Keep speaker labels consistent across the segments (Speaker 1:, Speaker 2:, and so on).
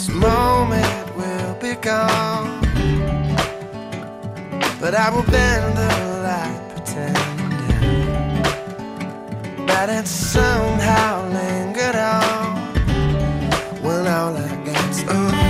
Speaker 1: this moment will be gone. But I will bend the light, pretending that it somehow lingered on. When all I got's ooh.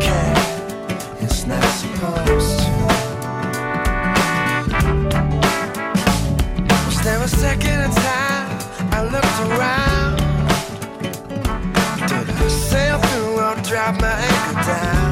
Speaker 1: Can't. It's not supposed to. Was there a second time I looked around? Did I sail through or drop my anchor down?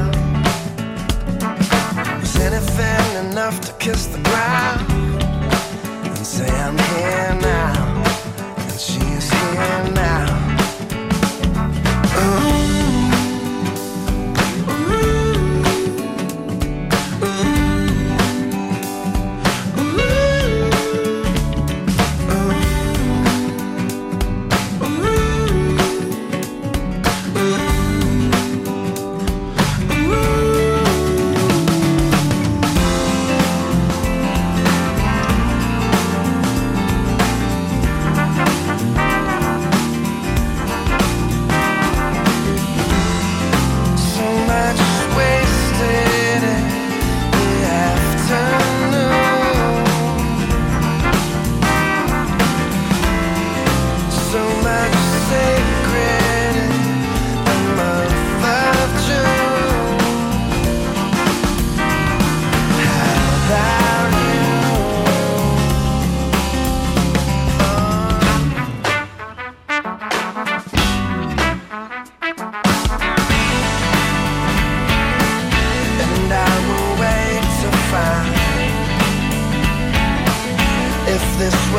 Speaker 1: this